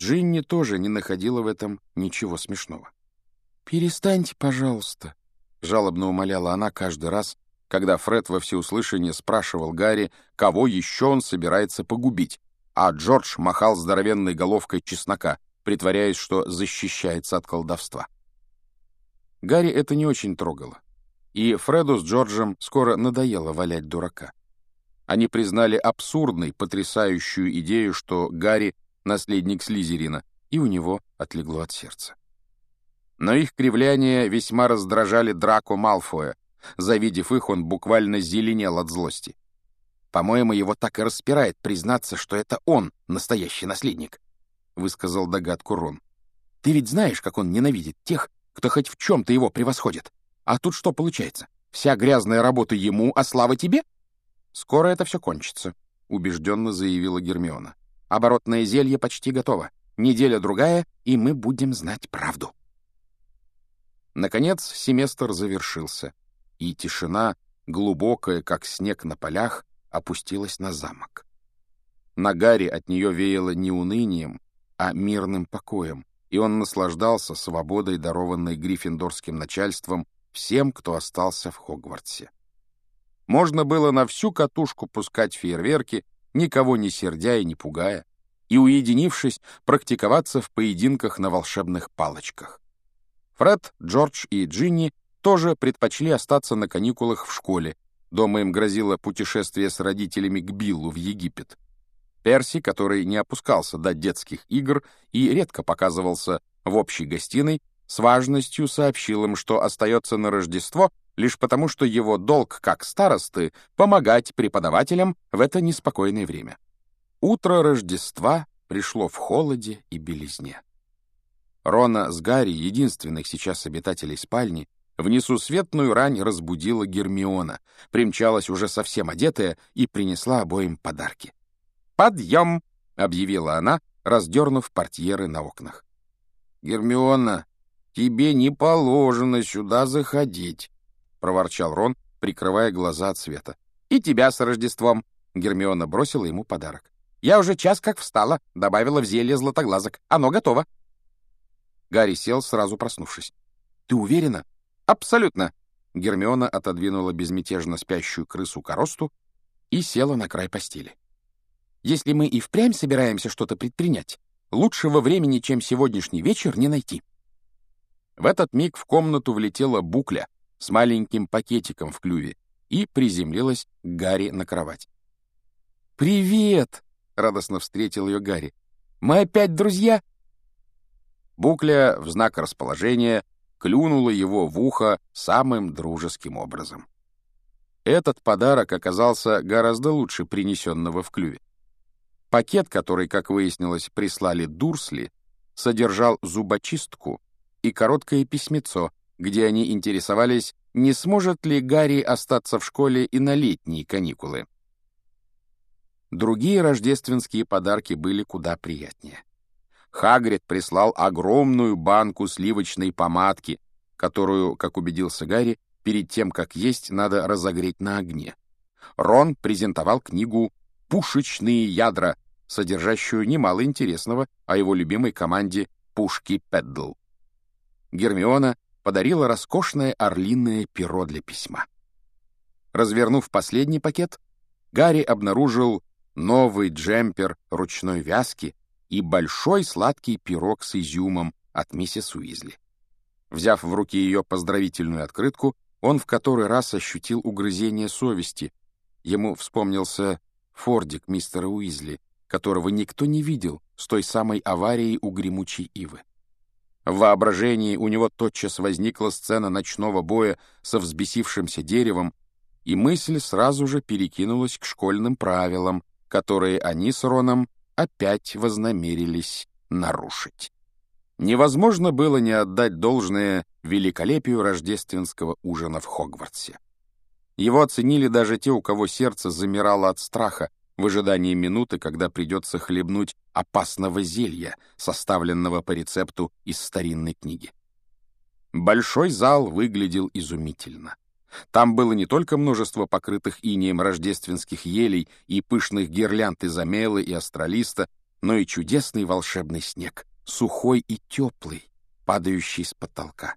Джинни тоже не находила в этом ничего смешного. «Перестаньте, пожалуйста», — жалобно умоляла она каждый раз, когда Фред во всеуслышание спрашивал Гарри, кого еще он собирается погубить, а Джордж махал здоровенной головкой чеснока, притворяясь, что защищается от колдовства. Гарри это не очень трогало, и Фреду с Джорджем скоро надоело валять дурака. Они признали абсурдной, потрясающую идею, что Гарри — наследник Слизерина, и у него отлегло от сердца. Но их кривляния весьма раздражали Драко Малфоя. Завидев их, он буквально зеленел от злости. «По-моему, его так и распирает признаться, что это он настоящий наследник», — высказал догадку Рон. «Ты ведь знаешь, как он ненавидит тех, кто хоть в чем-то его превосходит. А тут что получается? Вся грязная работа ему, а слава тебе?» «Скоро это все кончится», — убежденно заявила Гермиона. «Оборотное зелье почти готово. Неделя-другая, и мы будем знать правду». Наконец семестр завершился, и тишина, глубокая, как снег на полях, опустилась на замок. На Гарри от нее веяло не унынием, а мирным покоем, и он наслаждался свободой, дарованной гриффиндорским начальством всем, кто остался в Хогвартсе. Можно было на всю катушку пускать фейерверки, никого не сердя и не пугая, и, уединившись, практиковаться в поединках на волшебных палочках. Фред, Джордж и Джинни тоже предпочли остаться на каникулах в школе. Дома им грозило путешествие с родителями к Биллу в Египет. Перси, который не опускался до детских игр и редко показывался в общей гостиной, с важностью сообщил им, что остается на Рождество лишь потому, что его долг как старосты — помогать преподавателям в это неспокойное время. Утро Рождества пришло в холоде и белизне. Рона с Гарри, единственных сейчас обитателей спальни, в несусветную рань разбудила Гермиона, примчалась уже совсем одетая и принесла обоим подарки. «Подъем!» — объявила она, раздернув портьеры на окнах. «Гермиона, тебе не положено сюда заходить», — проворчал Рон, прикрывая глаза от света. «И тебя с Рождеством!» — Гермиона бросила ему подарок. «Я уже час как встала», — добавила в зелье златоглазок. «Оно готово». Гарри сел, сразу проснувшись. «Ты уверена?» «Абсолютно!» Гермиона отодвинула безмятежно спящую крысу коросту и села на край постели. «Если мы и впрямь собираемся что-то предпринять, лучшего времени, чем сегодняшний вечер, не найти». В этот миг в комнату влетела букля — с маленьким пакетиком в клюве и приземлилась Гарри на кровать. «Привет!» — радостно встретил ее Гарри. «Мы опять друзья?» Букля в знак расположения клюнула его в ухо самым дружеским образом. Этот подарок оказался гораздо лучше принесенного в клюве. Пакет, который, как выяснилось, прислали Дурсли, содержал зубочистку и короткое письмецо, где они интересовались, не сможет ли Гарри остаться в школе и на летние каникулы. Другие рождественские подарки были куда приятнее. Хагрид прислал огромную банку сливочной помадки, которую, как убедился Гарри, перед тем, как есть, надо разогреть на огне. Рон презентовал книгу «Пушечные ядра», содержащую немало интересного о его любимой команде «Пушки Педдл». Гермиона подарила роскошное орлиное перо для письма. Развернув последний пакет, Гарри обнаружил новый джемпер ручной вязки и большой сладкий пирог с изюмом от миссис Уизли. Взяв в руки ее поздравительную открытку, он в который раз ощутил угрызение совести. Ему вспомнился фордик мистера Уизли, которого никто не видел с той самой аварией у гремучей ивы. В воображении у него тотчас возникла сцена ночного боя со взбесившимся деревом, и мысль сразу же перекинулась к школьным правилам, которые они с Роном опять вознамерились нарушить. Невозможно было не отдать должное великолепию рождественского ужина в Хогвартсе. Его оценили даже те, у кого сердце замирало от страха, в ожидании минуты, когда придется хлебнуть опасного зелья, составленного по рецепту из старинной книги. Большой зал выглядел изумительно. Там было не только множество покрытых инеем рождественских елей и пышных гирлянд из амелы и астролиста, но и чудесный волшебный снег, сухой и теплый, падающий с потолка.